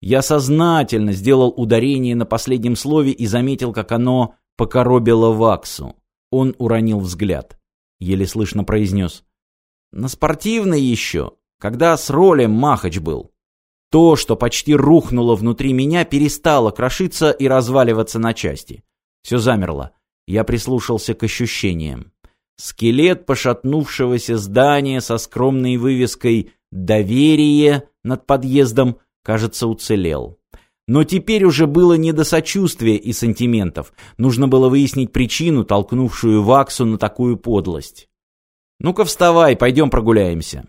Я сознательно сделал ударение на последнем слове и заметил, как оно покоробило Ваксу. Он уронил взгляд. Еле слышно произнес. На спортивной еще, когда с ролем Махач был. То, что почти рухнуло внутри меня, перестало крошиться и разваливаться на части. Все замерло. Я прислушался к ощущениям. Скелет пошатнувшегося здания со скромной вывеской «Доверие» над подъездом, кажется, уцелел. Но теперь уже было не до сочувствия и сантиментов. Нужно было выяснить причину, толкнувшую Ваксу на такую подлость. «Ну-ка вставай, пойдем прогуляемся».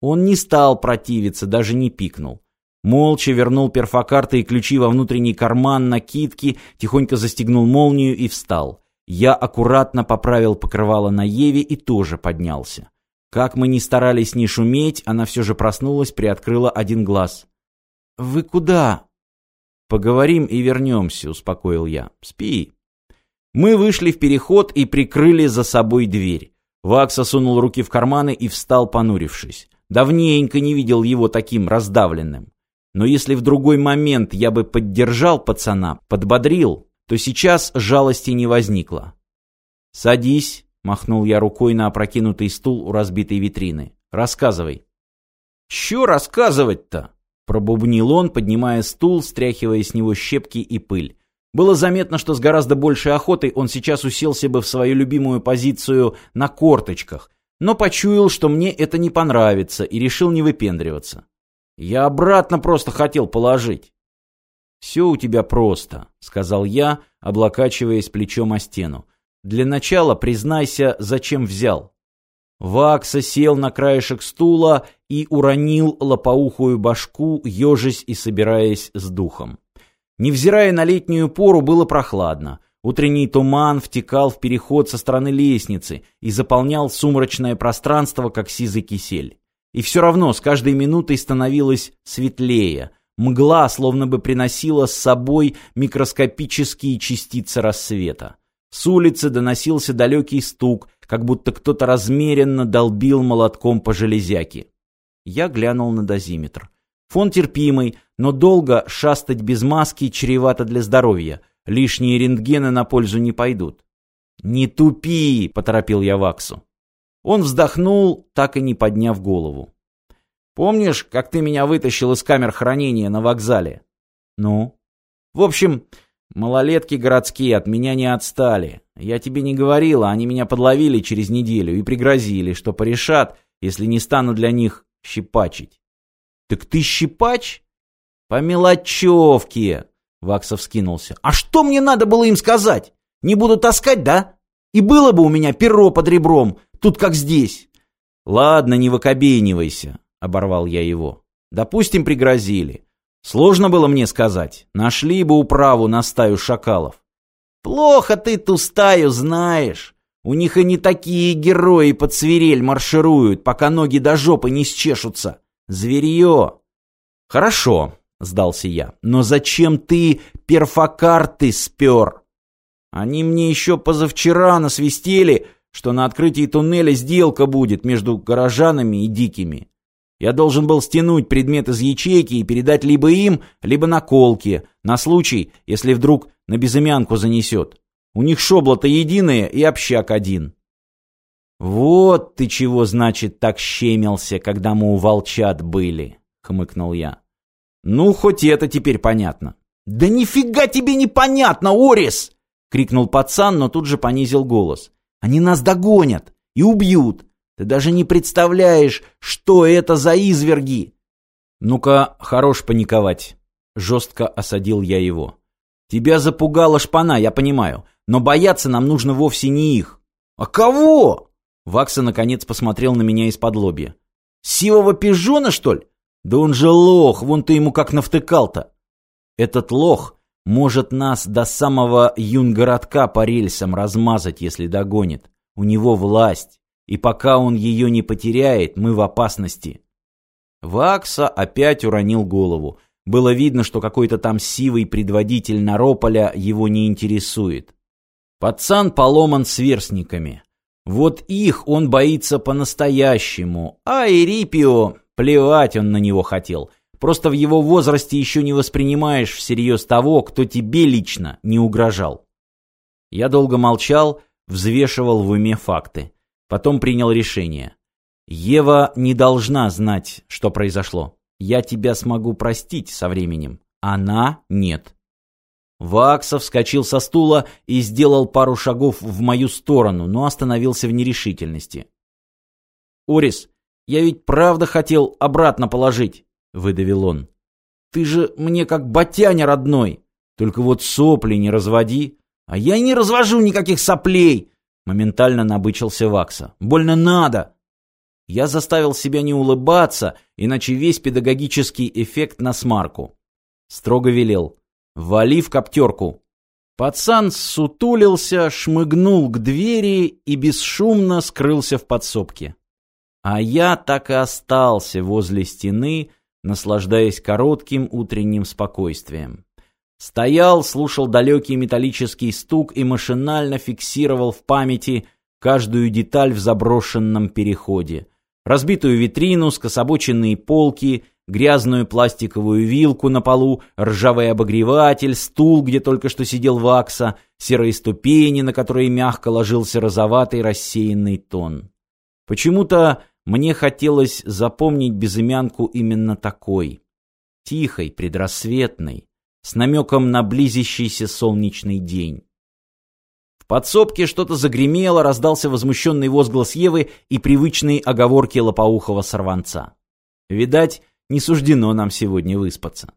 Он не стал противиться, даже не пикнул. Молча вернул перфокарты и ключи во внутренний карман накидки, тихонько застегнул молнию и встал. Я аккуратно поправил покрывало на Еве и тоже поднялся. Как мы ни старались не шуметь, она все же проснулась, приоткрыла один глаз. «Вы куда?» «Поговорим и вернемся», — успокоил я. «Спи». Мы вышли в переход и прикрыли за собой дверь. Вакса сунул руки в карманы и встал, понурившись. Давненько не видел его таким раздавленным. Но если в другой момент я бы поддержал пацана, подбодрил, то сейчас жалости не возникло. «Садись», — махнул я рукой на опрокинутый стул у разбитой витрины. «Рассказывай». «Чё рассказывать-то?» — пробубнил он, поднимая стул, стряхивая с него щепки и пыль. Было заметно, что с гораздо большей охотой он сейчас уселся бы в свою любимую позицию на корточках, но почуял, что мне это не понравится, и решил не выпендриваться. Я обратно просто хотел положить. «Все у тебя просто», — сказал я, облокачиваясь плечом о стену. «Для начала признайся, зачем взял». Вакса сел на краешек стула и уронил лопоухую башку, ежась и собираясь с духом. Невзирая на летнюю пору, было прохладно. Утренний туман втекал в переход со стороны лестницы и заполнял сумрачное пространство, как сизый кисель. И все равно с каждой минутой становилось светлее. Мгла словно бы приносила с собой микроскопические частицы рассвета. С улицы доносился далекий стук, как будто кто-то размеренно долбил молотком по железяке. Я глянул на дозиметр. Фон терпимый, но долго шастать без маски чревато для здоровья. Лишние рентгены на пользу не пойдут. «Не тупи!» — поторопил я Ваксу. Он вздохнул, так и не подняв голову. «Помнишь, как ты меня вытащил из камер хранения на вокзале?» «Ну?» «В общем, малолетки городские от меня не отстали. Я тебе не говорила, они меня подловили через неделю и пригрозили, что порешат, если не стану для них щипачить». «Так ты щипач?» «По мелочевке!» Ваксов скинулся. «А что мне надо было им сказать? Не буду таскать, да? И было бы у меня перо под ребром, Тут как здесь. Ладно, не выкобенивайся, оборвал я его. Допустим, пригрозили. Сложно было мне сказать. Нашли бы управу на стаю шакалов. Плохо ты ту стаю знаешь. У них и не такие герои под свирель маршируют, пока ноги до жопы не счешутся. Зверье. Хорошо, сдался я. Но зачем ты перфокарты спер? Они мне еще позавчера насвистели, что на открытии туннеля сделка будет между горожанами и дикими. Я должен был стянуть предмет из ячейки и передать либо им, либо наколке, на случай, если вдруг на безымянку занесет. У них шобла-то единое и общак один. «Вот ты чего, значит, так щемился, когда мы у волчат были», — хмыкнул я. «Ну, хоть это теперь понятно». «Да нифига тебе не понятно, Орис!» — крикнул пацан, но тут же понизил голос. Они нас догонят и убьют. Ты даже не представляешь, что это за изверги. Ну-ка, хорош паниковать. Жестко осадил я его. Тебя запугала шпана, я понимаю. Но бояться нам нужно вовсе не их. А кого? Вакса наконец посмотрел на меня из-под лобья. Сивого пижона, что ли? Да он же лох, вон ты ему как навтыкал-то. Этот лох может нас до самого юнгородка по рельсам размазать, если догонит. У него власть, и пока он ее не потеряет, мы в опасности. Вакса опять уронил голову. Было видно, что какой-то там сивый предводитель Нарополя его не интересует. Пацан поломан сверстниками. Вот их он боится по-настоящему, а Эрипио, плевать он на него хотел. Просто в его возрасте еще не воспринимаешь всерьез того, кто тебе лично не угрожал. Я долго молчал, взвешивал в уме факты. Потом принял решение. Ева не должна знать, что произошло. Я тебя смогу простить со временем. Она нет. Вакса вскочил со стула и сделал пару шагов в мою сторону, но остановился в нерешительности. «Орис, я ведь правда хотел обратно положить», — выдавил он. «Ты же мне как батяня родной. Только вот сопли не разводи». «А я не развожу никаких соплей!» Моментально набычился Вакса. «Больно надо!» Я заставил себя не улыбаться, иначе весь педагогический эффект на смарку. Строго велел. «Вали в коптерку!» Пацан сутулился, шмыгнул к двери и бесшумно скрылся в подсобке. А я так и остался возле стены, наслаждаясь коротким утренним спокойствием. Стоял, слушал далекий металлический стук и машинально фиксировал в памяти каждую деталь в заброшенном переходе. Разбитую витрину, скособоченные полки, грязную пластиковую вилку на полу, ржавый обогреватель, стул, где только что сидел Вакса, серые ступени, на которые мягко ложился розоватый рассеянный тон. Почему-то мне хотелось запомнить безымянку именно такой. Тихой, предрассветной, с намеком на близящийся солнечный день. В подсобке что-то загремело, раздался возмущенный возглас Евы и привычные оговорки лопоухого сорванца. Видать, не суждено нам сегодня выспаться.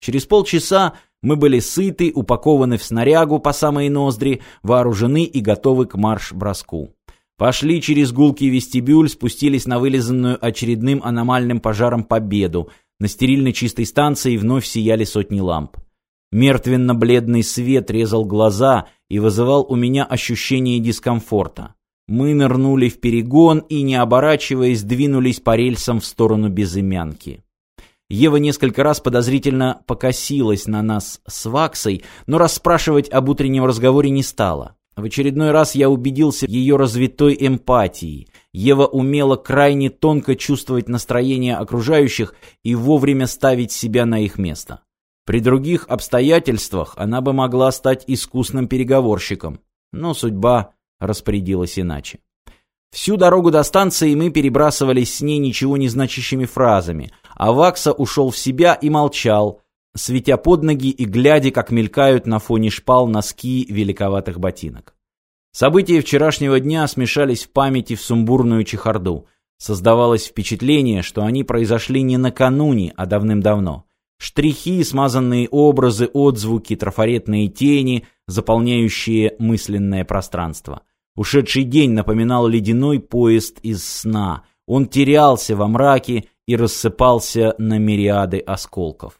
Через полчаса мы были сыты, упакованы в снарягу по самые ноздри, вооружены и готовы к марш-броску. Пошли через гулкий вестибюль, спустились на вылизанную очередным аномальным пожаром победу – на стерильной чистой станции вновь сияли сотни ламп. Мертвенно-бледный свет резал глаза и вызывал у меня ощущение дискомфорта. Мы нырнули в перегон и, не оборачиваясь, двинулись по рельсам в сторону безымянки. Ева несколько раз подозрительно покосилась на нас с Ваксой, но расспрашивать об утреннем разговоре не стала. В очередной раз я убедился в ее развитой эмпатии. Ева умела крайне тонко чувствовать настроение окружающих и вовремя ставить себя на их место. При других обстоятельствах она бы могла стать искусным переговорщиком, но судьба распорядилась иначе. Всю дорогу до станции мы перебрасывались с ней ничего не значащими фразами, а Вакса ушел в себя и молчал, светя под ноги и глядя, как мелькают на фоне шпал носки великоватых ботинок. События вчерашнего дня смешались в памяти в сумбурную чехарду. Создавалось впечатление, что они произошли не накануне, а давным-давно. Штрихи, смазанные образы, отзвуки, трафаретные тени, заполняющие мысленное пространство. Ушедший день напоминал ледяной поезд из сна. Он терялся во мраке и рассыпался на мириады осколков.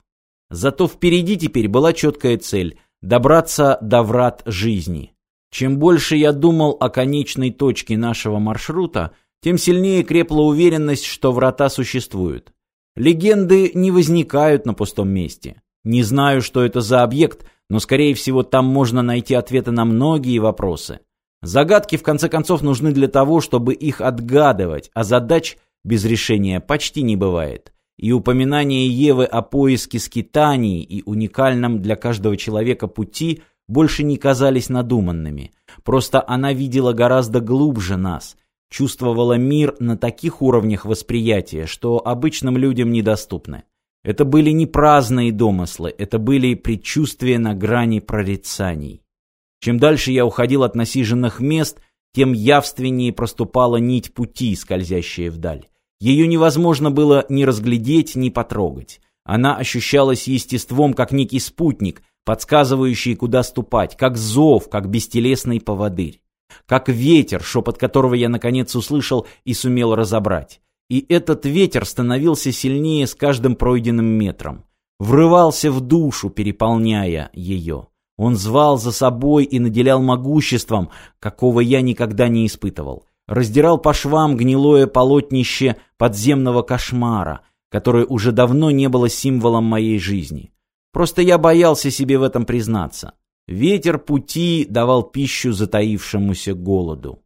Зато впереди теперь была четкая цель – добраться до врат жизни. Чем больше я думал о конечной точке нашего маршрута, тем сильнее крепла уверенность, что врата существуют. Легенды не возникают на пустом месте. Не знаю, что это за объект, но, скорее всего, там можно найти ответы на многие вопросы. Загадки, в конце концов, нужны для того, чтобы их отгадывать, а задач без решения почти не бывает и упоминание Евы о поиске скитаний и уникальном для каждого человека пути больше не казались надуманными. Просто она видела гораздо глубже нас, чувствовала мир на таких уровнях восприятия, что обычным людям недоступны. Это были не праздные домыслы, это были предчувствия на грани прорицаний. Чем дальше я уходил от насиженных мест, тем явственнее проступала нить пути, скользящая вдаль. Ее невозможно было ни разглядеть, ни потрогать. Она ощущалась естеством, как некий спутник, подсказывающий, куда ступать, как зов, как бестелесный поводырь. Как ветер, шепот которого я наконец услышал и сумел разобрать. И этот ветер становился сильнее с каждым пройденным метром. Врывался в душу, переполняя ее. Он звал за собой и наделял могуществом, какого я никогда не испытывал раздирал по швам гнилое полотнище подземного кошмара, которое уже давно не было символом моей жизни. Просто я боялся себе в этом признаться. Ветер пути давал пищу затаившемуся голоду.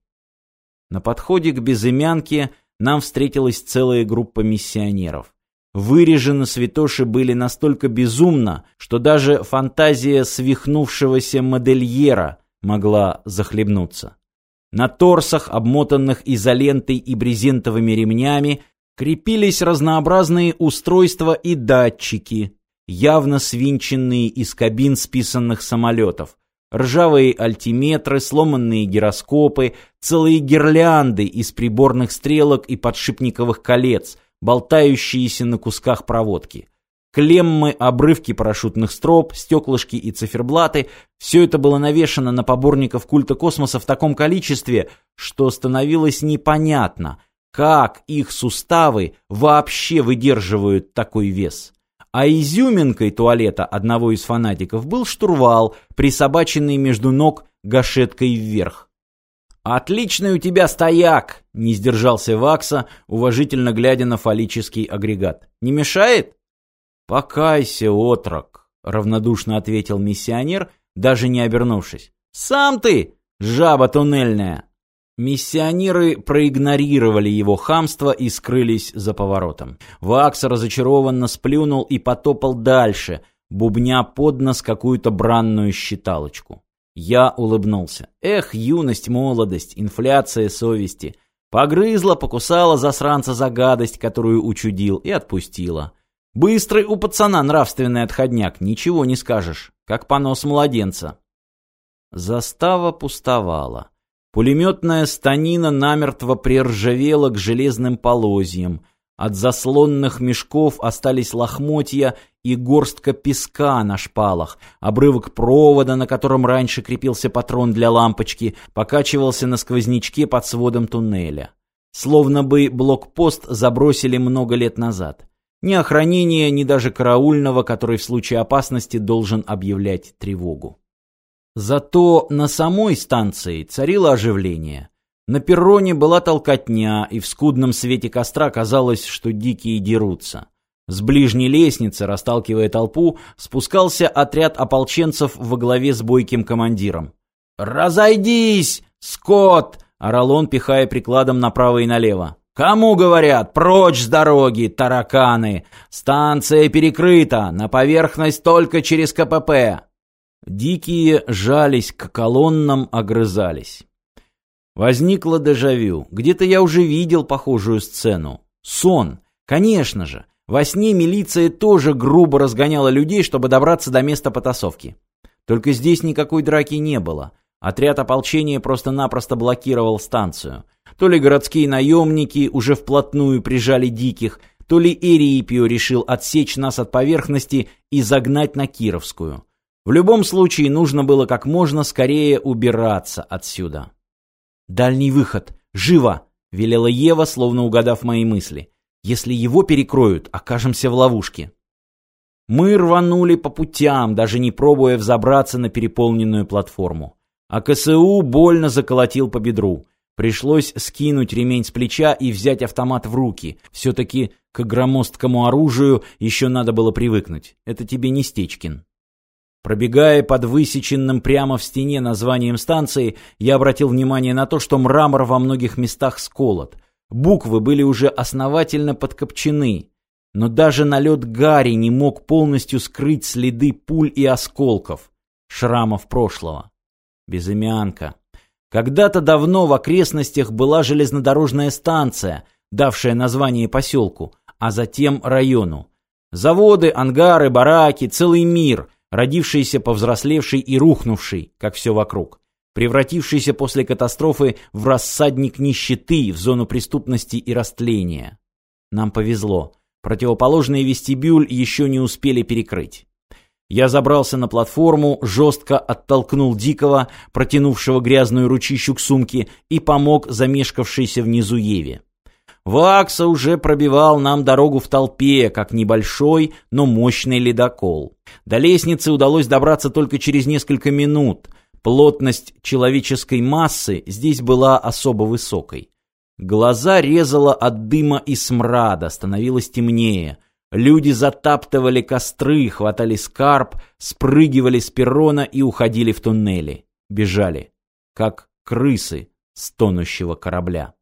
На подходе к безымянке нам встретилась целая группа миссионеров. вырежены святоши были настолько безумно, что даже фантазия свихнувшегося модельера могла захлебнуться. На торсах, обмотанных изолентой и брезентовыми ремнями, крепились разнообразные устройства и датчики, явно свинченные из кабин списанных самолетов. Ржавые альтиметры, сломанные гироскопы, целые гирлянды из приборных стрелок и подшипниковых колец, болтающиеся на кусках проводки. Клеммы, обрывки парашютных строп, стеклышки и циферблаты – все это было навешано на поборников культа космоса в таком количестве, что становилось непонятно, как их суставы вообще выдерживают такой вес. А изюминкой туалета одного из фанатиков был штурвал, присобаченный между ног гашеткой вверх. «Отличный у тебя стояк!» — не сдержался Вакса, уважительно глядя на фаллический агрегат. «Не мешает?» «Покайся, отрок!» — равнодушно ответил миссионер, даже не обернувшись. «Сам ты, жаба туннельная!» Миссионеры проигнорировали его хамство и скрылись за поворотом. Вакс разочарованно сплюнул и потопал дальше, бубня под нос какую-то бранную считалочку. Я улыбнулся. Эх, юность, молодость, инфляция совести. Погрызла, покусала засранца за гадость, которую учудил, и отпустила. Быстрый у пацана нравственный отходняк, ничего не скажешь, как понос младенца. Застава пустовала. Пулеметная станина намертво приржавела к железным полозьям. От заслонных мешков остались лохмотья и горстка песка на шпалах. Обрывок провода, на котором раньше крепился патрон для лампочки, покачивался на сквознячке под сводом туннеля. Словно бы блокпост забросили много лет назад. Ни охранения, ни даже караульного, который в случае опасности должен объявлять тревогу. Зато на самой станции царило оживление. На перроне была толкотня, и в скудном свете костра казалось, что дикие дерутся. С ближней лестницы, расталкивая толпу, спускался отряд ополченцев во главе с бойким командиром. «Разойдись, скот!» — орал он, пихая прикладом направо и налево. «Кому говорят? Прочь с дороги, тараканы! Станция перекрыта, на поверхность только через КПП!» Дикие жались к колоннам, огрызались. Возникло дежавю. Где-то я уже видел похожую сцену. Сон. Конечно же. Во сне милиция тоже грубо разгоняла людей, чтобы добраться до места потасовки. Только здесь никакой драки не было. Отряд ополчения просто-напросто блокировал станцию. То ли городские наемники уже вплотную прижали диких, то ли Эрипио решил отсечь нас от поверхности и загнать на Кировскую. В любом случае нужно было как можно скорее убираться отсюда. «Дальний выход! Живо!» — велела Ева, словно угадав мои мысли. «Если его перекроют, окажемся в ловушке». Мы рванули по путям, даже не пробуя взобраться на переполненную платформу. А КСУ больно заколотил по бедру. Пришлось скинуть ремень с плеча и взять автомат в руки. Все-таки к громоздкому оружию еще надо было привыкнуть. Это тебе не Стечкин. Пробегая под высеченным прямо в стене названием станции, я обратил внимание на то, что мрамор во многих местах сколот. Буквы были уже основательно подкопчены. Но даже налет Гарри не мог полностью скрыть следы пуль и осколков, шрамов прошлого. Безымянка. Когда-то давно в окрестностях была железнодорожная станция, давшая название поселку, а затем району. Заводы, ангары, бараки, целый мир — родившийся, повзрослевший и рухнувший, как все вокруг, превратившийся после катастрофы в рассадник нищеты, в зону преступности и растления. Нам повезло. Противоположный вестибюль еще не успели перекрыть. Я забрался на платформу, жестко оттолкнул Дикого, протянувшего грязную ручищу к сумке, и помог замешкавшейся внизу Еве. Вакса уже пробивал нам дорогу в толпе, как небольшой, но мощный ледокол. До лестницы удалось добраться только через несколько минут. Плотность человеческой массы здесь была особо высокой. Глаза резало от дыма и смрада, становилось темнее. Люди затаптывали костры, хватали скарб, спрыгивали с перрона и уходили в туннели. Бежали, как крысы с тонущего корабля.